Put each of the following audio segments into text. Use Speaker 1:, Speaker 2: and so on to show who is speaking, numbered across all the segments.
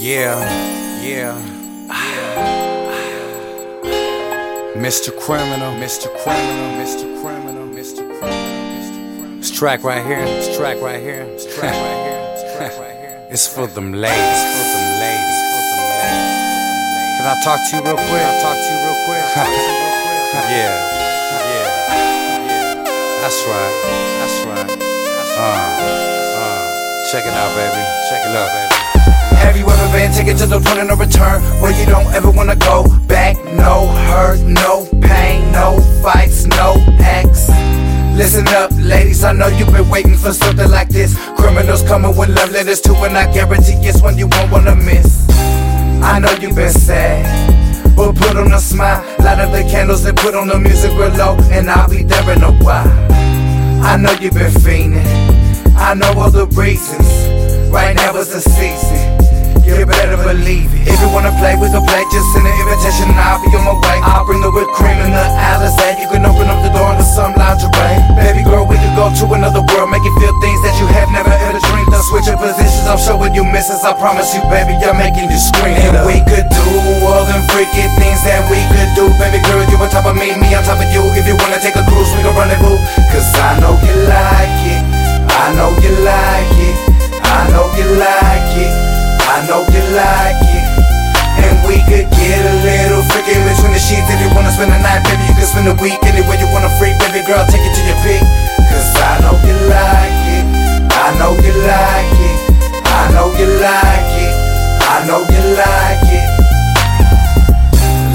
Speaker 1: Yeah, yeah. Mr. Criminal, Mr. Criminal, Mr. Criminal, Mr. Criminal. This track right here, this track right here, this track right here, this track right here. It's for them ladies, for them ladies, for them ladies. Can I talk to you real quick? I talk to you real quick? yeah, yeah, yeah. That's right, that's right. That's uh, uh. Check it out, baby. Check it out, baby.
Speaker 2: Have you ever been taken to the point of no return where you don't ever wanna go back? No hurt, no pain, no fights, no X. Listen up, ladies, I know you've been waiting for something like this. Criminals coming with love letters too, and I guarantee it's one you won't wanna miss. I know you've been sad, but put on a smile, light up the candles and put on the music real low, and I'll be there in a while. I know you've been fiending, I know all the reasons. Right now is the season. You better believe it. If you wanna play, we can play. Just send an invitation I'll be on my way. I'll bring the whipped cream and the Alizé. You can open up the door into some lingerie. Baby girl, we could go to another world. Make you feel things that you have never ever dreamed of. Switching positions, I'm showing you misses. I promise you, baby, I'm making you scream. And we could do all them freaky things that we could do. Baby girl, you on top of me, me on top of you. If you wanna take a cruise, we can rendezvous. Cause I know you like it. I know you spend the week anywhere you wanna freak. Baby girl, take it to your peak. Cause I know you like it. I know you like it. I know you like it. I know you like it.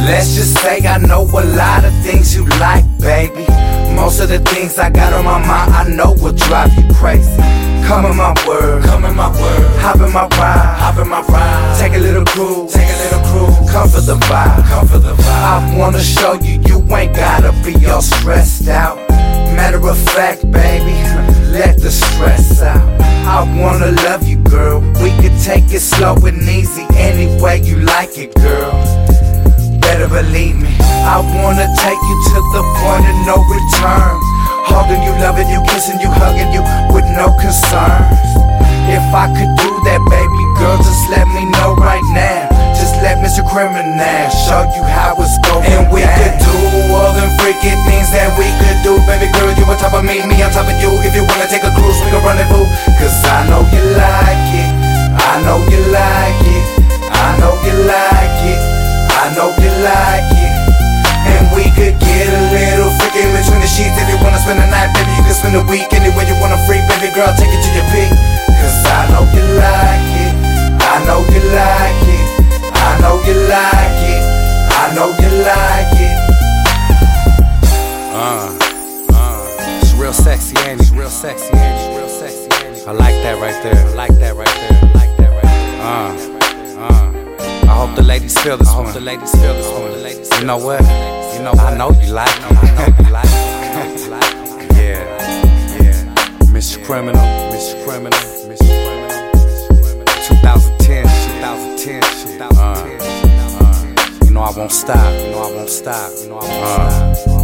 Speaker 2: Let's just say I know a lot of things you like, baby. Most of the things I got on my mind, I know will drive you crazy. Come in my world, come in my world. Hop in my ride, hop in my ride. Take a little cruise, take a little cruise. Come for the vibe, come for the vibe. I wanna show you you ain't gotta be all stressed out. Matter of fact, baby, let the stress out. I wanna love you, girl. We could take it slow and easy, any way you like it, girl better believe me. I wanna take you to the point of no return. Holding you, loving you, kissing you, hugging you with no concerns. If I could do that, baby girl, just let me know right now. Just let Mr. Criminal show you how it's going. And we could do all them freaking things that we could do. Baby girl, you on top of me, me on top of you. If you wanna take a cruise, we can rendezvous. Cause I know you like it. I know you like it. I know you like it. I know you like it. And we could get a little freaky between the sheets. If you wanna spend the night, baby, you can spend the week anywhere you wanna free. Baby girl, take it to your peak. Cause I know you like it. I know you like it. I know you like it. I know you like it.
Speaker 1: Uh, uh, it's real sexy, ain't it? It's real sexy, ain't it? It's real sexy, ain't it? I like that right there. I like that right there. I like that right there. Uh, uh. I hope the ladies feel this I hope one. the ladies feel this one. The ladies you know what? You know? I know you like it. I know you like it. I know you like it. Yeah, yeah. Mr. Criminal. Criminal. Criminal. 2010, 2010, 2010. Uh, uh, you know I won't stop. You know I won't stop. You know I won't stop.